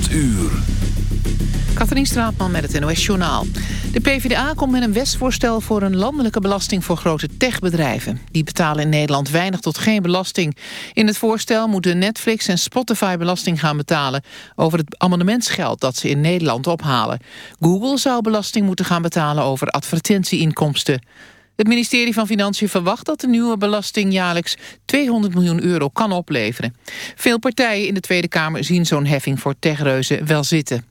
8 uur. Katrien Straatman met het NOS-journaal. De PvdA komt met een wetsvoorstel voor een landelijke belasting voor grote techbedrijven. Die betalen in Nederland weinig tot geen belasting. In het voorstel moeten Netflix en Spotify belasting gaan betalen... over het abonnementsgeld dat ze in Nederland ophalen. Google zou belasting moeten gaan betalen over advertentieinkomsten. Het ministerie van Financiën verwacht dat de nieuwe belasting jaarlijks 200 miljoen euro kan opleveren. Veel partijen in de Tweede Kamer zien zo'n heffing voor techreuzen wel zitten.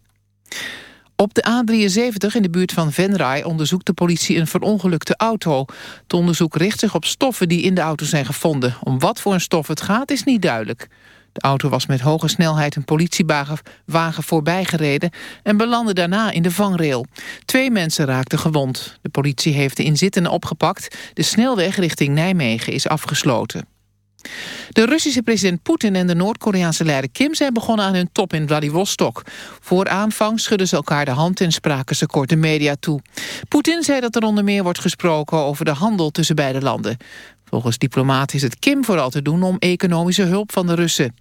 Op de A73 in de buurt van Venray onderzoekt de politie een verongelukte auto. Het onderzoek richt zich op stoffen die in de auto zijn gevonden. Om wat voor een stof het gaat is niet duidelijk. De auto was met hoge snelheid een politiewagen voorbijgereden... en belandde daarna in de vangrail. Twee mensen raakten gewond. De politie heeft de inzittenden opgepakt. De snelweg richting Nijmegen is afgesloten. De Russische president Poetin en de Noord-Koreaanse leider Kim zijn begonnen aan hun top in Vladivostok. Voor aanvang schudden ze elkaar de hand en spraken ze korte media toe. Poetin zei dat er onder meer wordt gesproken over de handel tussen beide landen. Volgens diplomaat is het Kim vooral te doen om economische hulp van de Russen.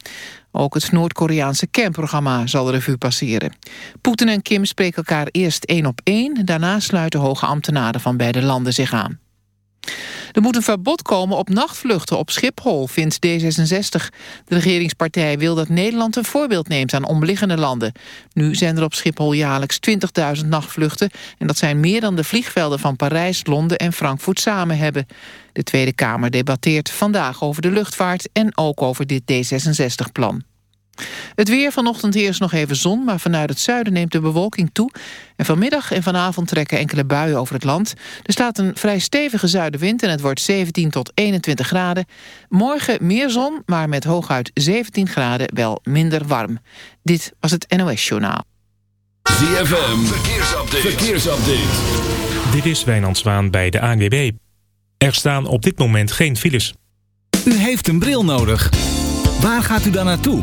Ook het Noord-Koreaanse kernprogramma zal de revue passeren. Poetin en Kim spreken elkaar eerst één op één. Daarna sluiten hoge ambtenaren van beide landen zich aan. Er moet een verbod komen op nachtvluchten op Schiphol, vindt D66. De regeringspartij wil dat Nederland een voorbeeld neemt aan omliggende landen. Nu zijn er op Schiphol jaarlijks 20.000 nachtvluchten... en dat zijn meer dan de vliegvelden van Parijs, Londen en Frankfurt samen hebben. De Tweede Kamer debatteert vandaag over de luchtvaart... en ook over dit D66-plan. Het weer vanochtend eerst nog even zon, maar vanuit het zuiden neemt de bewolking toe. En vanmiddag en vanavond trekken enkele buien over het land. Er staat een vrij stevige zuidenwind en het wordt 17 tot 21 graden. Morgen meer zon, maar met hooguit 17 graden wel minder warm. Dit was het NOS Journaal. ZFM, verkeersupdate. verkeersupdate. Dit is Wijnand Zwaan bij de ANWB. Er staan op dit moment geen files. U heeft een bril nodig. Waar gaat u dan naartoe?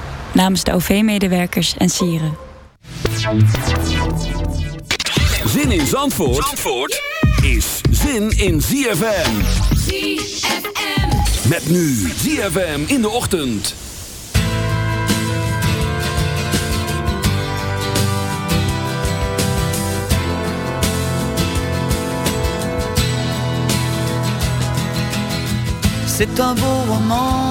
namens de OV-medewerkers en sieren. Zin in Zandvoort, Zandvoort is zin in ZFM. ZFM. Met nu ZFM in de ochtend. C'est un beau roman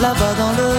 là-bas dans le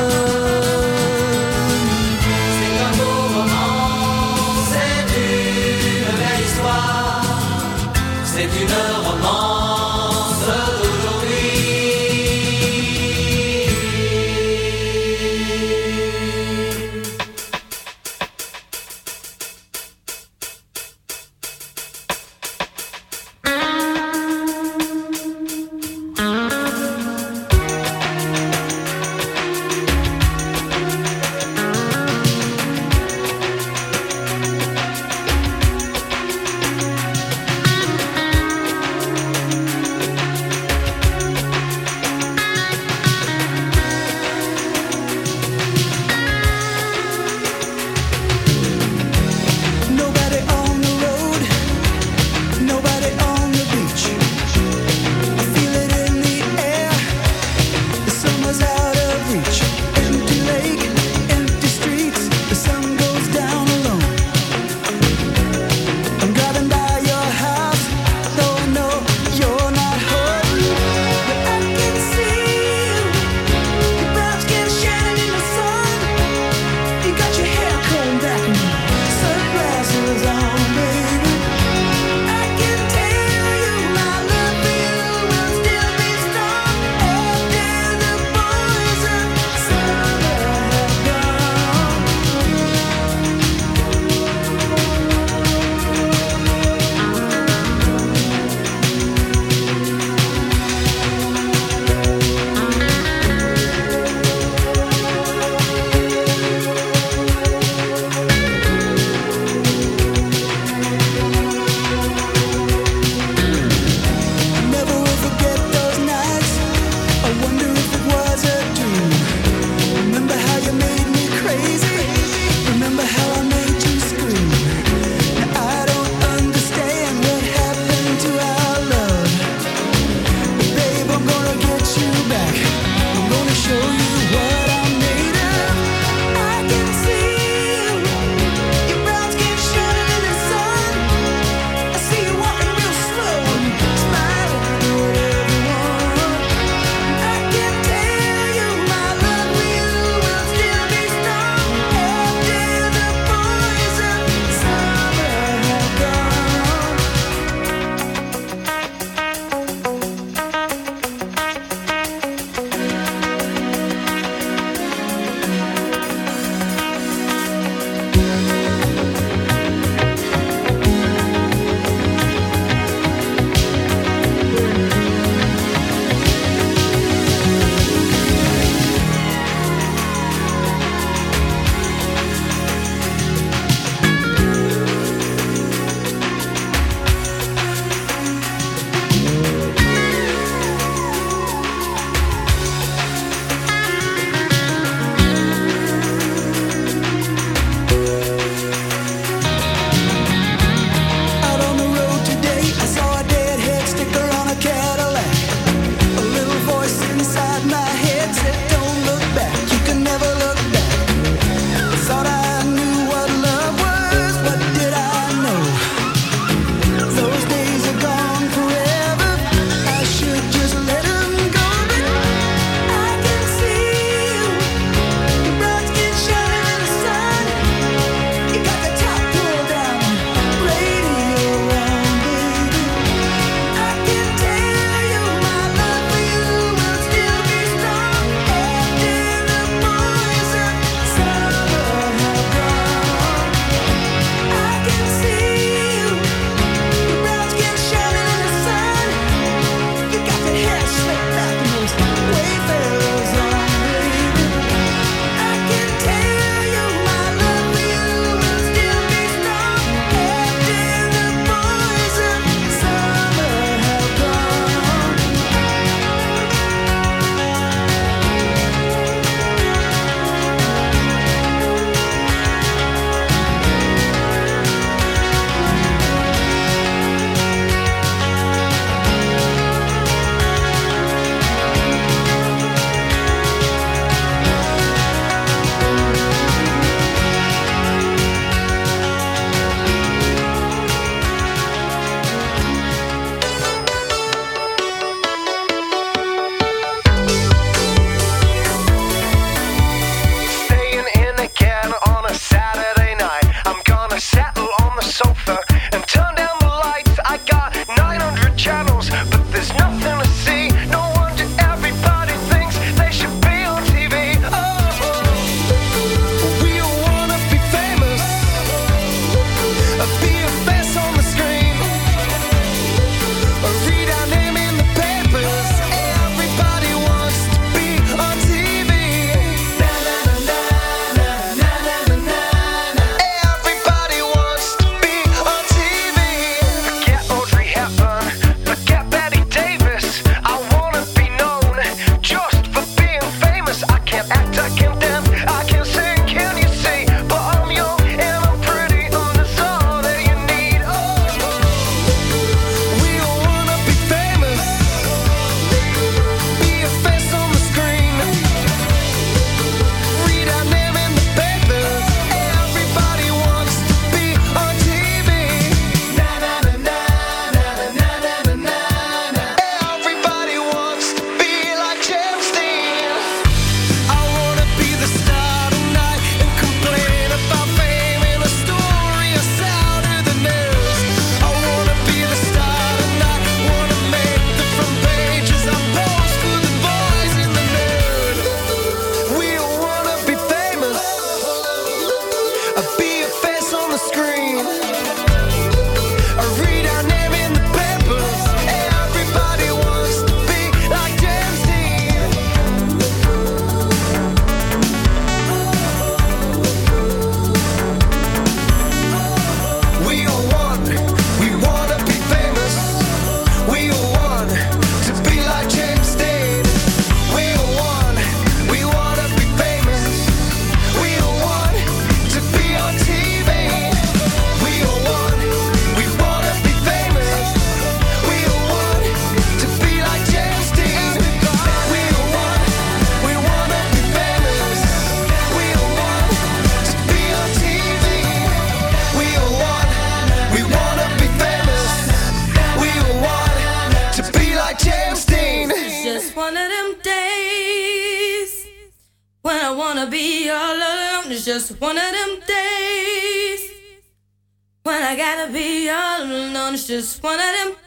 be all alone, it's just one of them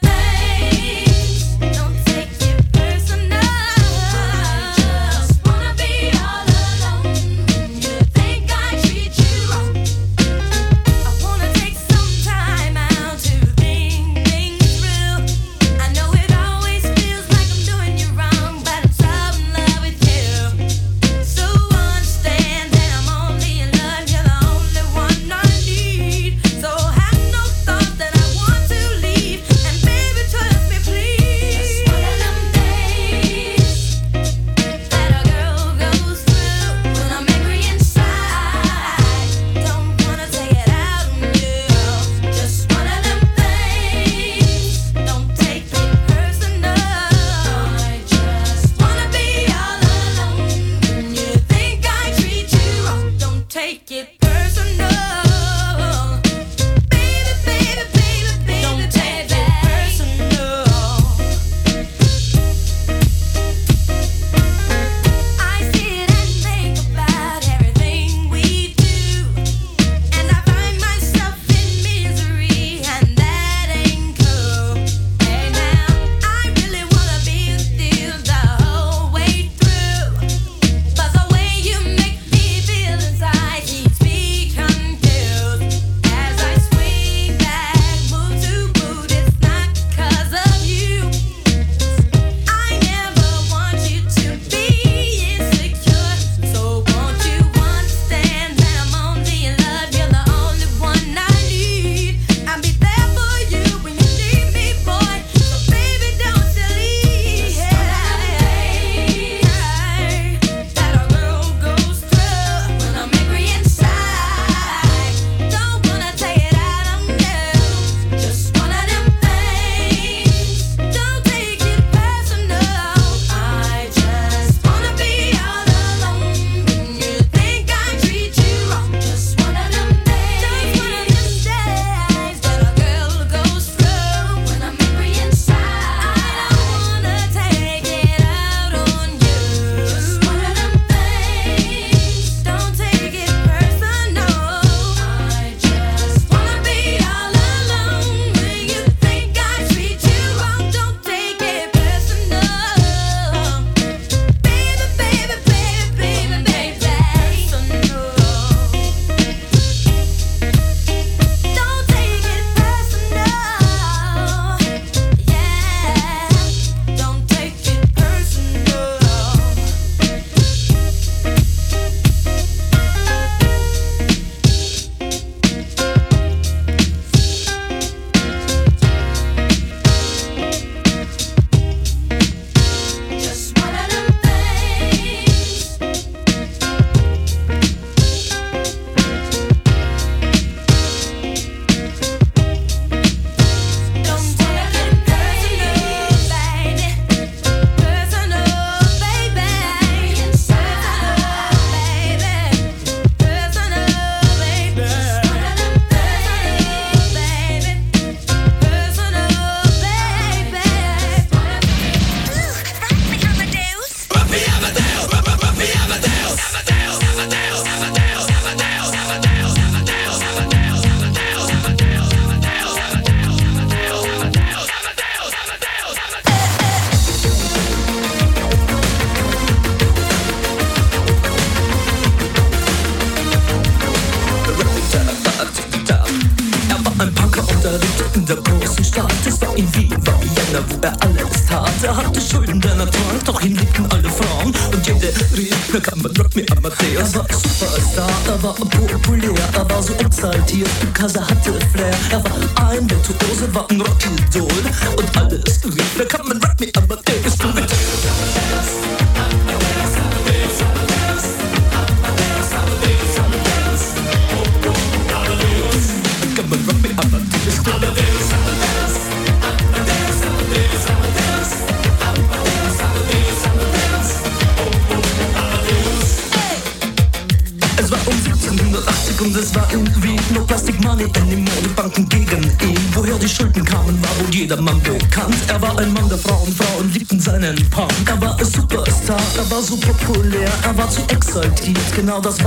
die niet genau dat is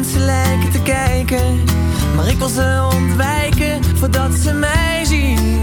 mensen lijken te kijken. Maar ik wil ze ontwijken voordat ze mij zien.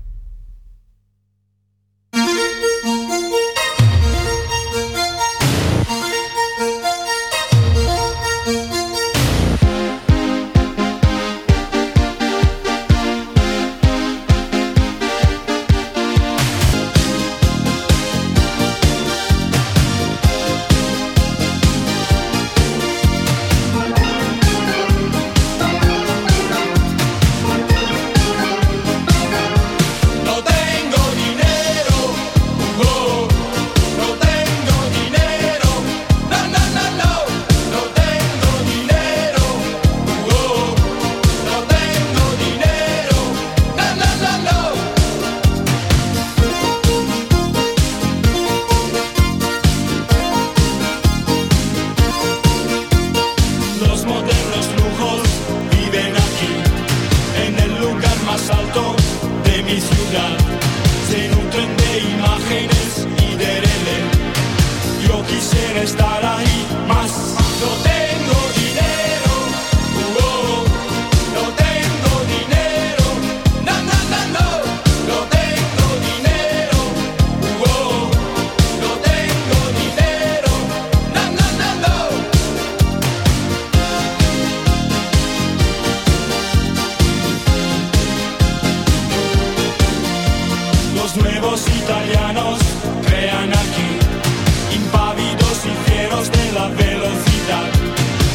italianos crean aquí, impávidos y fieros de la velocidad.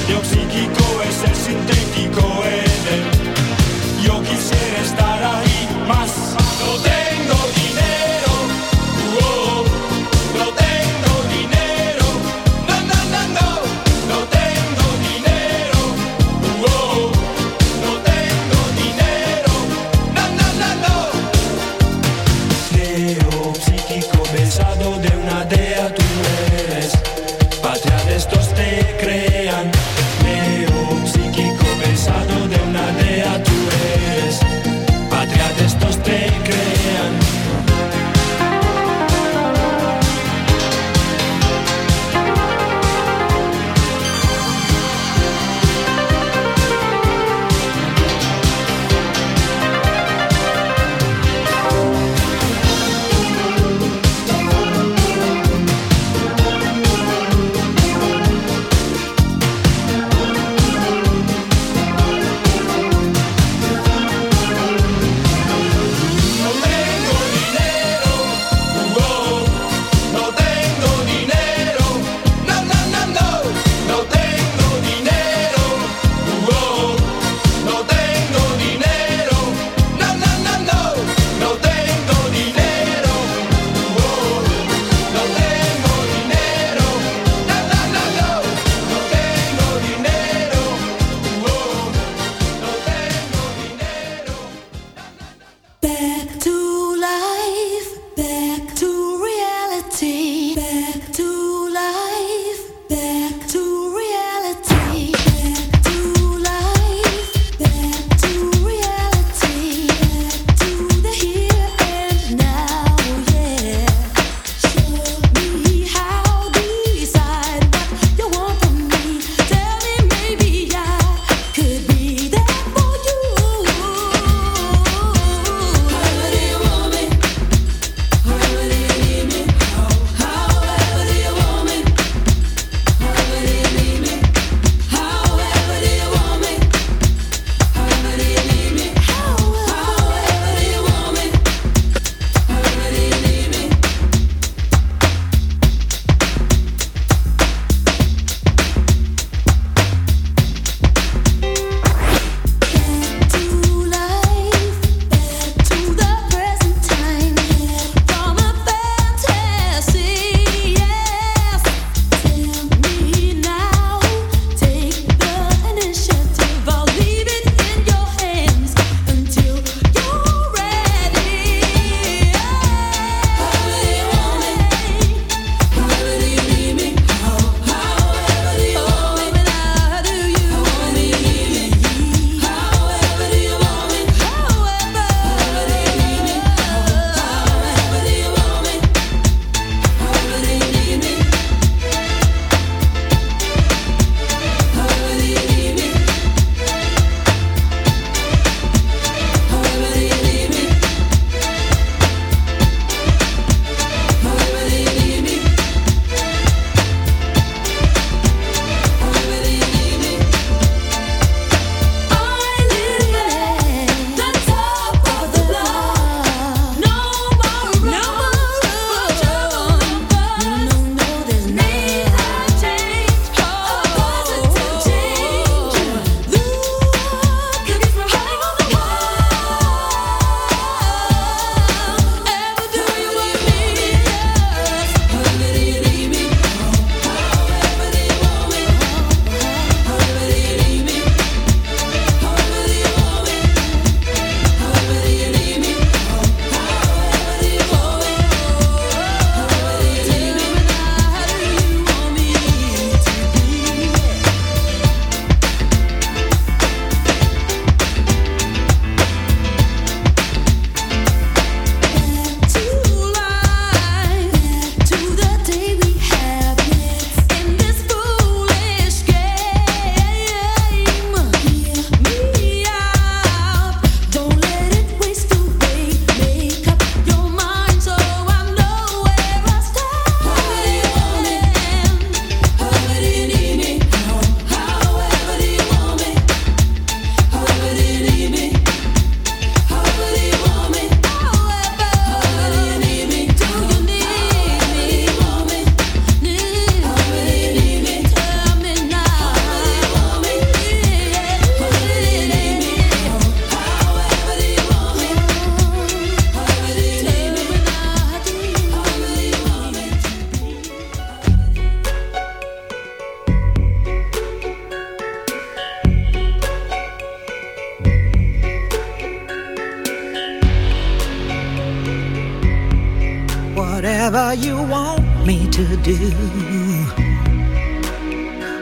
Dios psíquico es el sintético.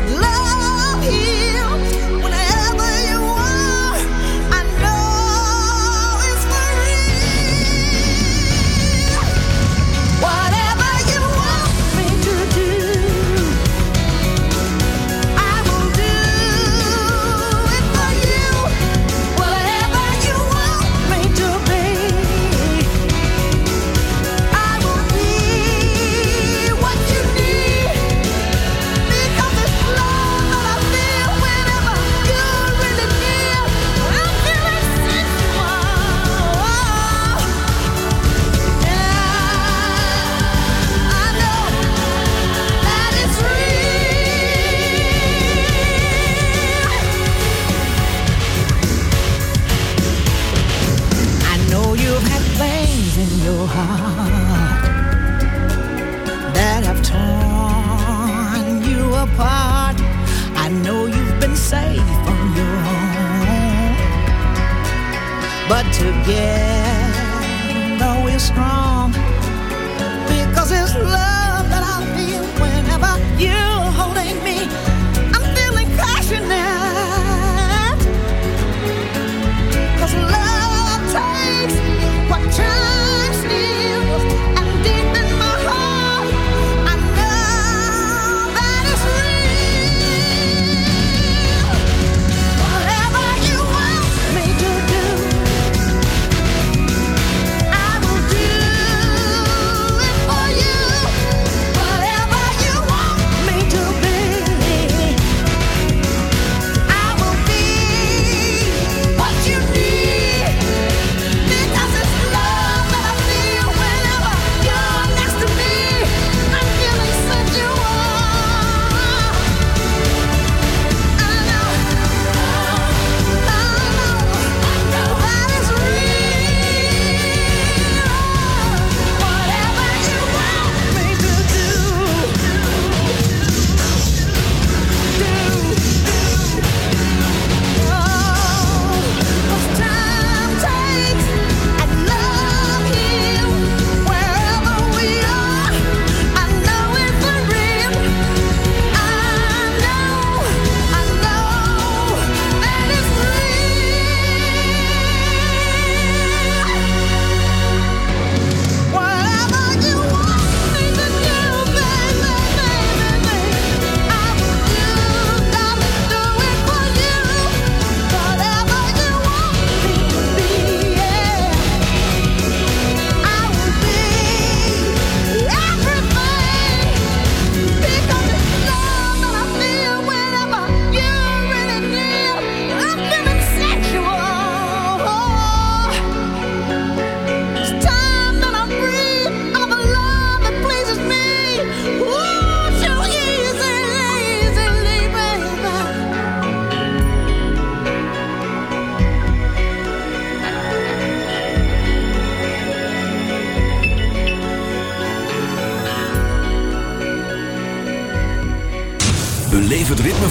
what love Yeah.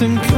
and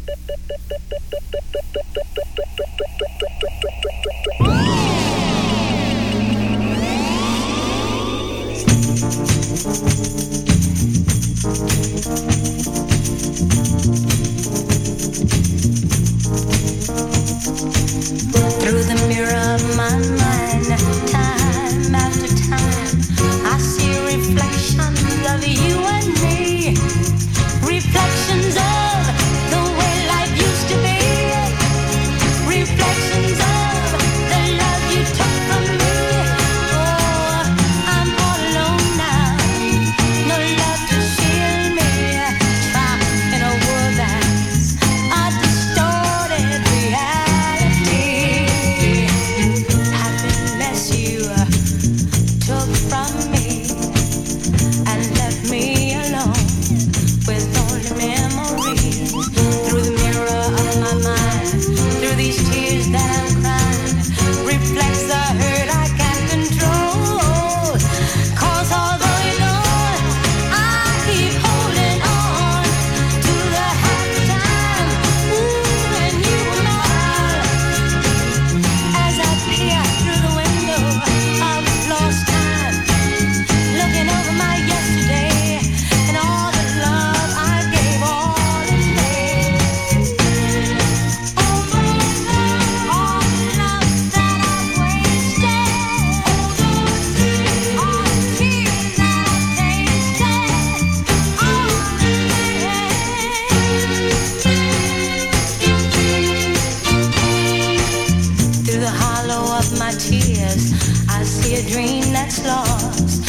a dream that's lost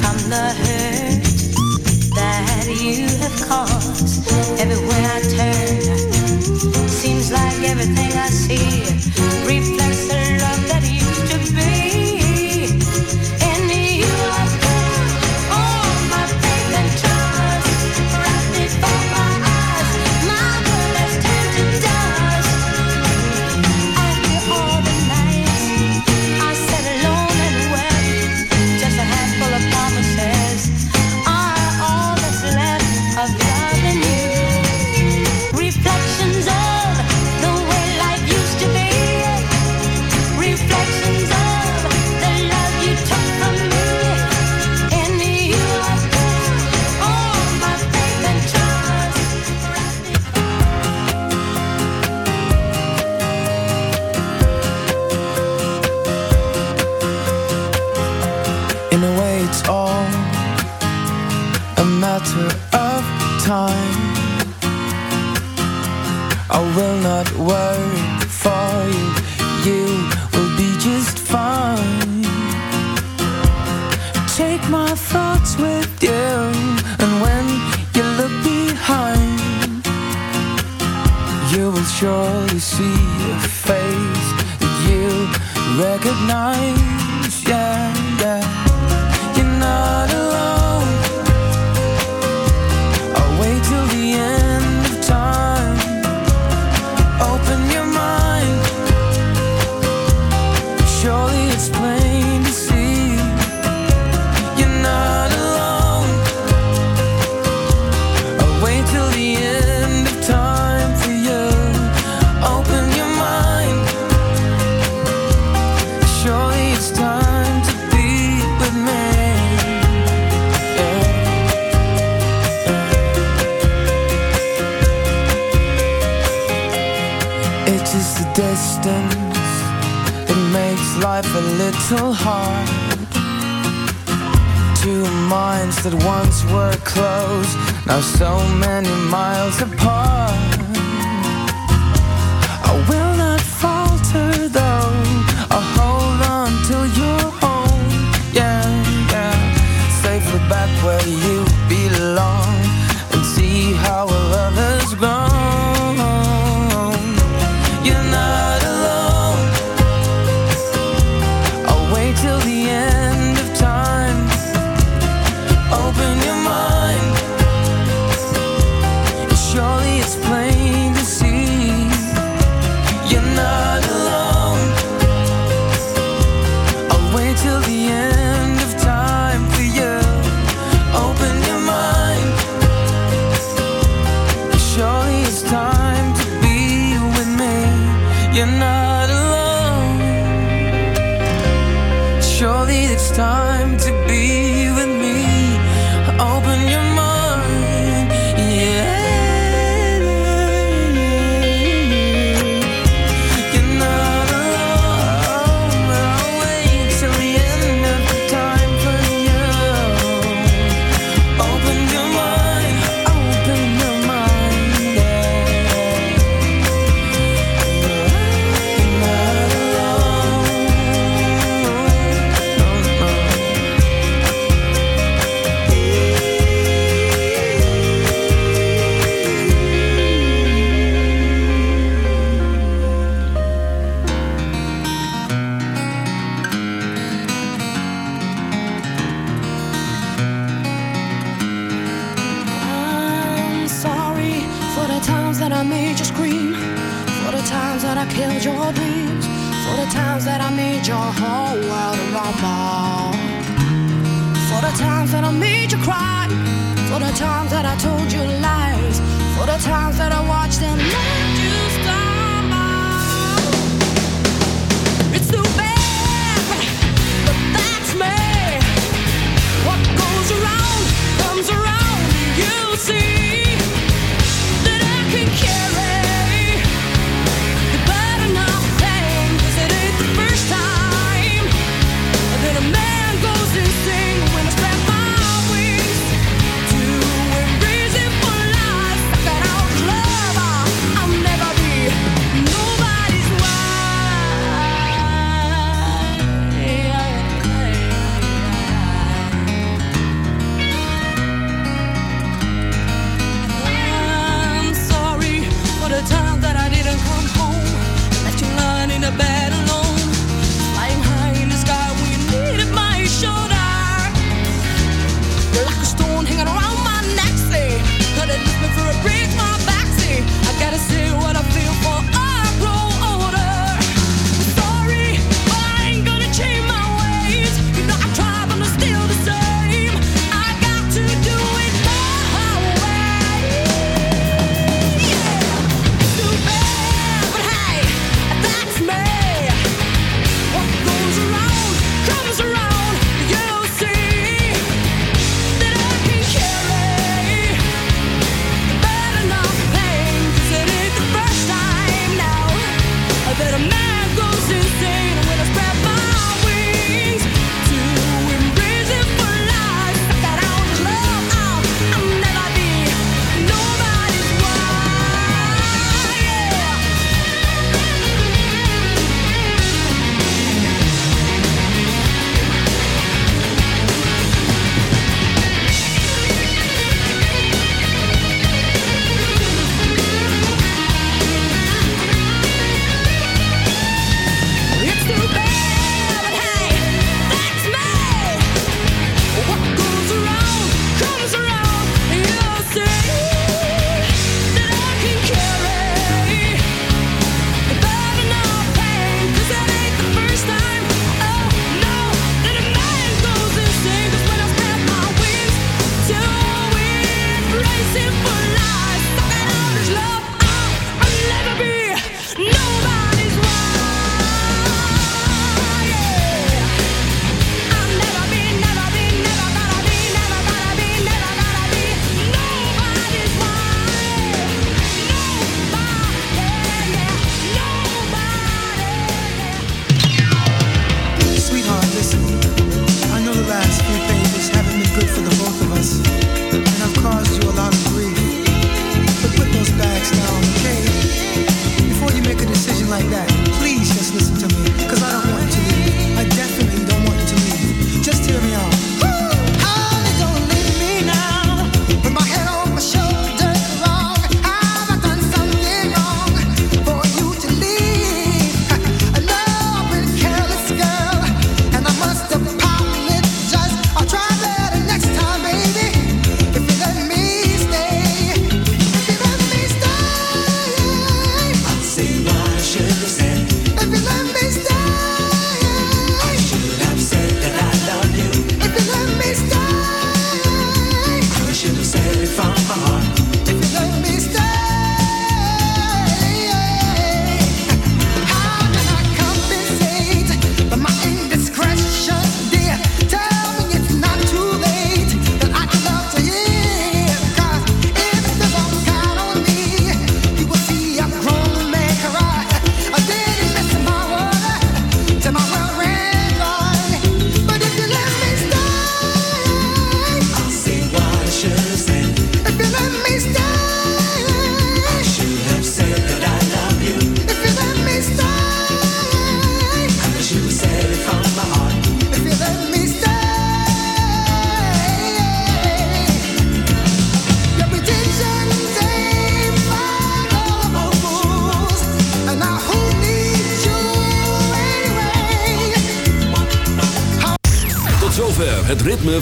from the hurt that you have caused.